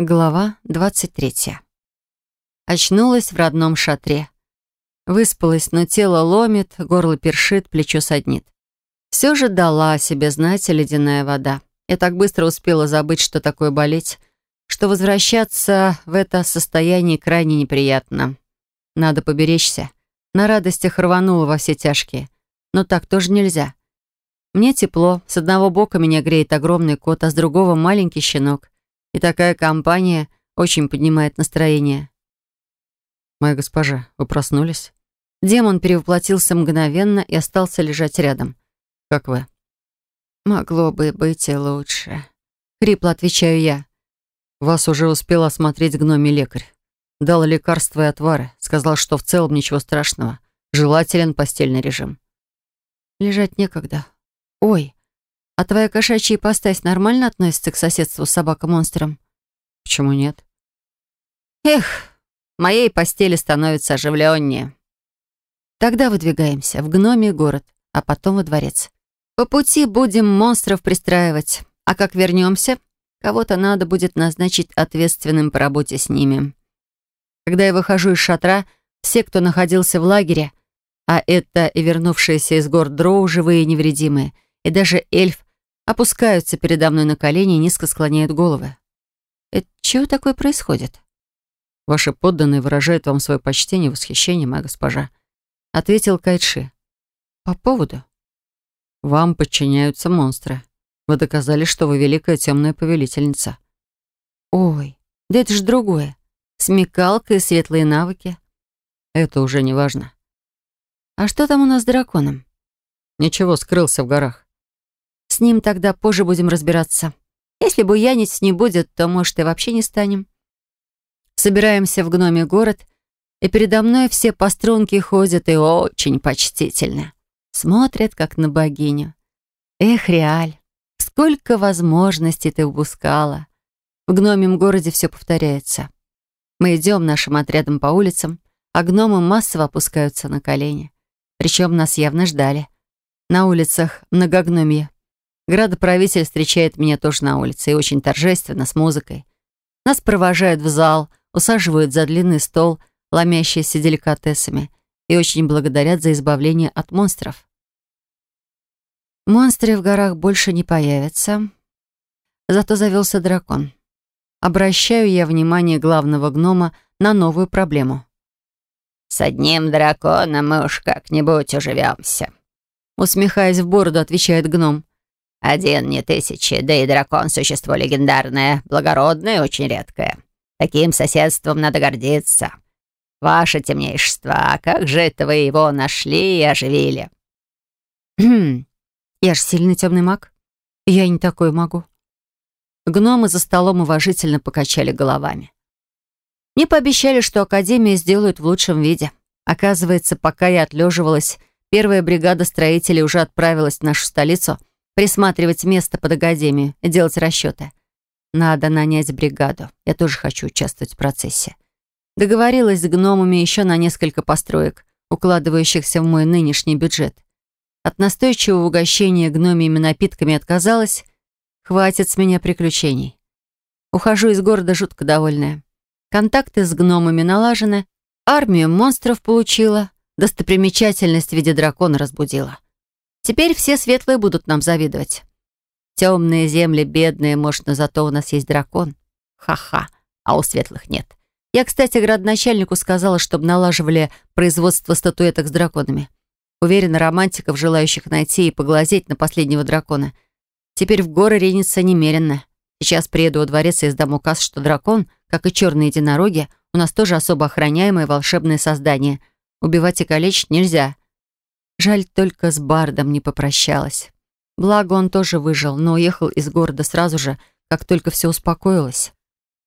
Глава 23. Очнулась в родном шатре. Выспалась, но тело ломит, горло першит, плечо саднит. Все же дала о себе знать ледяная вода. Я так быстро успела забыть, что такое болеть, что возвращаться в это состояние крайне неприятно. Надо поберечься. На радостях рванула во все тяжкие. Но так тоже нельзя. Мне тепло, с одного бока меня греет огромный кот, а с другого маленький щенок. И такая компания очень поднимает настроение. «Моя госпожа, вы проснулись?» Демон перевоплотился мгновенно и остался лежать рядом. «Как вы?» «Могло бы быть и лучше», — хрипло отвечаю я. «Вас уже успел осмотреть гномий лекарь. Дал лекарства и отвары. Сказал, что в целом ничего страшного. Желателен постельный режим». «Лежать некогда. Ой, а твоя кошачья ипостась нормально относится к соседству с собакой-монстром? Почему нет? Эх, моей постели становится оживленнее. Тогда выдвигаемся в гномий город, а потом во дворец. По пути будем монстров пристраивать, а как вернемся, кого-то надо будет назначить ответственным по работе с ними. Когда я выхожу из шатра, все, кто находился в лагере, а это и вернувшиеся из гор дроу, живые и невредимые, и даже эльф, опускаются передо мной на колени и низко склоняют головы. Это чего такое происходит? Ваши подданные выражают вам свое почтение и восхищение, моя госпожа, ответил Кайши. По поводу? Вам подчиняются монстры. Вы доказали, что вы великая темная повелительница. Ой, да это же другое. Смекалка и светлые навыки. Это уже не важно. А что там у нас с драконом? Ничего, скрылся в горах. С ним тогда позже будем разбираться. Если буянить не будет, то, может, и вообще не станем. Собираемся в гноме город, и передо мной все по струнке ходят и очень почтительно. Смотрят, как на богиню. Эх, Реаль, сколько возможностей ты упускала. В гномем городе все повторяется. Мы идем нашим отрядом по улицам, а гномы массово опускаются на колени. Причем нас явно ждали. На улицах многогномья Градоправитель встречает меня тоже на улице и очень торжественно, с музыкой. Нас провожают в зал, усаживают за длинный стол, ломящийся деликатесами, и очень благодарят за избавление от монстров. Монстры в горах больше не появятся. Зато завелся дракон. Обращаю я внимание главного гнома на новую проблему. «С одним драконом мы уж как-нибудь уживемся», усмехаясь в бороду, отвечает гном. Один не тысячи, да и дракон — существо легендарное, благородное и очень редкое. Таким соседством надо гордиться. Ваше темнейшество, как же это вы его нашли и оживили?» «Хм, я ж сильный темный маг. Я не такой могу». Гномы за столом уважительно покачали головами. Мне пообещали, что Академию сделают в лучшем виде. Оказывается, пока я отлеживалась, первая бригада строителей уже отправилась в нашу столицу — присматривать место под академию делать расчеты. Надо нанять бригаду. Я тоже хочу участвовать в процессе. Договорилась с гномами еще на несколько построек, укладывающихся в мой нынешний бюджет. От настойчивого угощения гномиями напитками отказалась. Хватит с меня приключений. Ухожу из города жутко довольная. Контакты с гномами налажены, армию монстров получила, достопримечательность в виде дракона разбудила. Теперь все светлые будут нам завидовать. Темные земли, бедные, может, но зато у нас есть дракон. Ха-ха, а у светлых нет. Я, кстати, градоначальнику сказала, чтобы налаживали производство статуэток с драконами. Уверена, романтиков, желающих найти и поглазеть на последнего дракона. Теперь в горы ринется немеренно. Сейчас приеду во дворец и издам указ, что дракон, как и черные единороги, у нас тоже особо охраняемое волшебное создание. Убивать и калечить нельзя. Жаль, только с Бардом не попрощалась. Благо, он тоже выжил, но уехал из города сразу же, как только все успокоилось.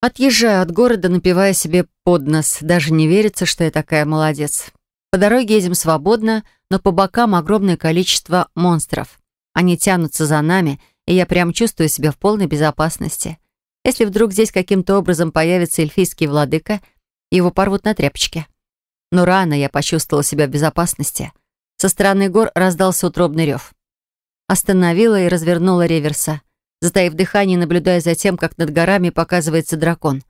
Отъезжаю от города, напивая себе под нос. Даже не верится, что я такая молодец. По дороге едем свободно, но по бокам огромное количество монстров. Они тянутся за нами, и я прям чувствую себя в полной безопасности. Если вдруг здесь каким-то образом появится эльфийский владыка, его порвут на тряпочке. Но рано я почувствовала себя в безопасности — со стороны гор раздался утробный рев. Остановила и развернула реверса. затаив дыхание, наблюдая за тем, как над горами показывается дракон.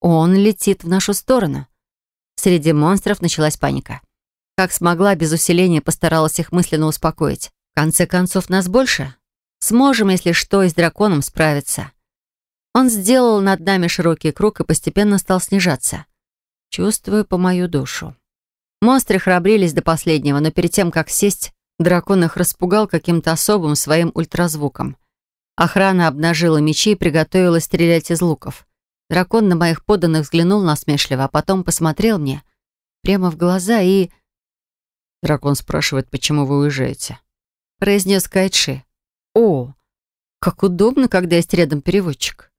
Он летит в нашу сторону. Среди монстров началась паника. Как смогла, без усиления постаралась их мысленно успокоить. В конце концов, нас больше. Сможем, если что, и с драконом справиться. Он сделал над нами широкий круг и постепенно стал снижаться. Чувствую по мою душу. Монстры храбрились до последнего, но перед тем, как сесть, дракон их распугал каким-то особым своим ультразвуком. Охрана обнажила мечи и приготовилась стрелять из луков. Дракон на моих подданных взглянул насмешливо, а потом посмотрел мне прямо в глаза и... Дракон спрашивает, почему вы уезжаете. Произнес Кайтши. О, как удобно, когда есть рядом переводчик.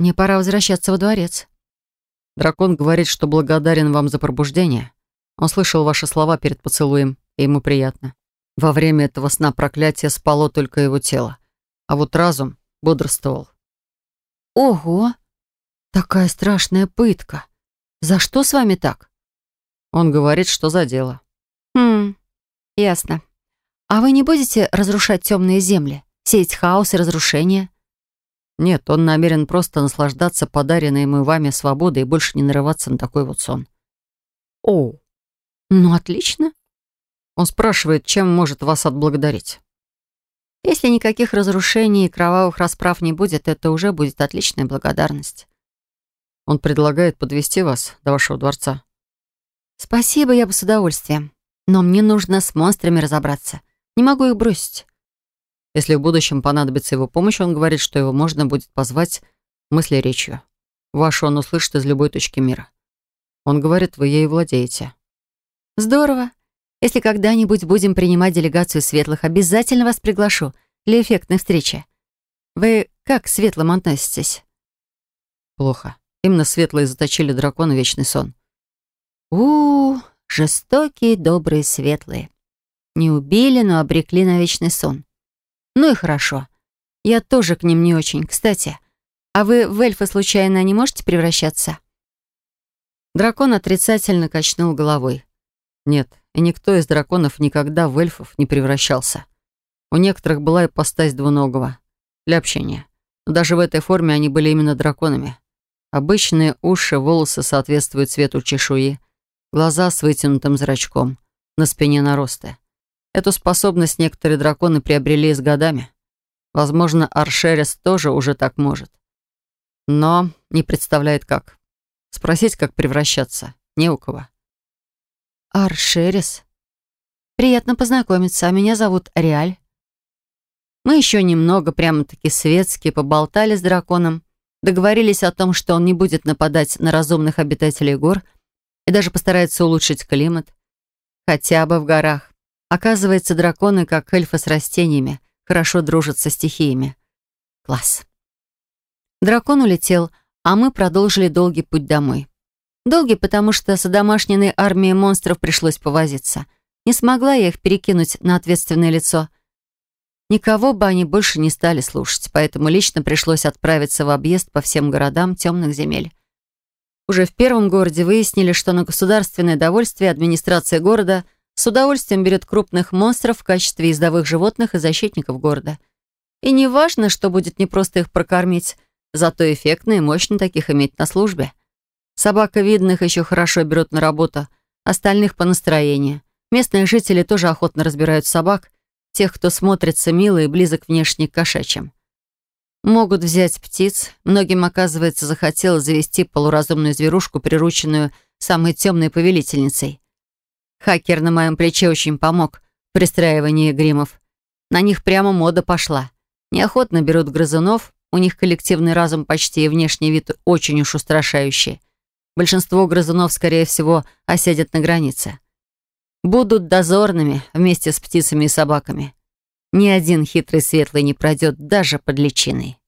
Мне пора возвращаться во дворец. Дракон говорит, что благодарен вам за пробуждение. Он слышал ваши слова перед поцелуем, и ему приятно. Во время этого сна проклятие спало только его тело, а вот разум бодрствовал. Ого! Такая страшная пытка. За что с вами так? Он говорит, что за дело. Хм, ясно. А вы не будете разрушать темные земли? Сеять хаос и разрушение? Нет, он намерен просто наслаждаться подаренной ему вами свободой и больше не нарываться на такой вот сон. О, ну отлично. Он спрашивает, чем может вас отблагодарить. Если никаких разрушений и кровавых расправ не будет, это уже будет отличная благодарность. Он предлагает подвести вас до вашего дворца. Спасибо, я бы с удовольствием. Но мне нужно с монстрами разобраться. Не могу их бросить. Если в будущем понадобится его помощь, он говорит, что его можно будет позвать мысли речью. Вашу он услышит из любой точки мира. Он говорит, вы ей владеете. Здорово. Если когда-нибудь будем принимать делегацию светлых, обязательно вас приглашу для эффектной встречи. Вы как к светлым относитесь? Плохо. Именно светлые заточили дракона Вечный Сон. у, -у жестокие, добрые, светлые. Не убили, но обрекли на Вечный Сон. Ну и хорошо. Я тоже к ним не очень. Кстати, а вы в эльфа случайно не можете превращаться? Дракон отрицательно качнул головой. Нет, и никто из драконов никогда в эльфов не превращался. У некоторых была ипостась двуногого для общения. Но даже в этой форме они были именно драконами. Обычные уши, волосы соответствуют цвету чешуи, глаза с вытянутым зрачком, на спине наросты. Эту способность некоторые драконы приобрели с годами. Возможно, Аршерис тоже уже так может. Но не представляет как. Спросить, как превращаться, не у кого. Аршерис? Приятно познакомиться, меня зовут Реаль. Мы еще немного, прямо-таки светски, поболтали с драконом, договорились о том, что он не будет нападать на разумных обитателей гор и даже постарается улучшить климат. Хотя бы в горах. Оказывается, драконы, как эльфы с растениями, хорошо дружат со стихиями. Класс. Дракон улетел, а мы продолжили долгий путь домой. Долгий, потому что с домашней армией монстров пришлось повозиться. Не смогла я их перекинуть на ответственное лицо. Никого бы они больше не стали слушать, поэтому лично пришлось отправиться в объезд по всем городам темных земель. Уже в первом городе выяснили, что на государственное довольствие администрация города – с удовольствием берет крупных монстров в качестве ездовых животных и защитников города. И не важно, что будет не просто их прокормить, зато эффектно и мощно таких иметь на службе. Собака видных еще хорошо берут на работу, остальных по настроению. Местные жители тоже охотно разбирают собак, тех, кто смотрится мило и близок внешне к кошачьим. Могут взять птиц. Многим, оказывается, захотелось завести полуразумную зверушку, прирученную самой темной повелительницей. Хакер на моем плече очень помог в пристраивании гримов. На них прямо мода пошла. Неохотно берут грызунов, у них коллективный разум почти и внешний вид очень уж устрашающий. Большинство грызунов, скорее всего, осядет на границе. Будут дозорными вместе с птицами и собаками. Ни один хитрый светлый не пройдет даже под личиной.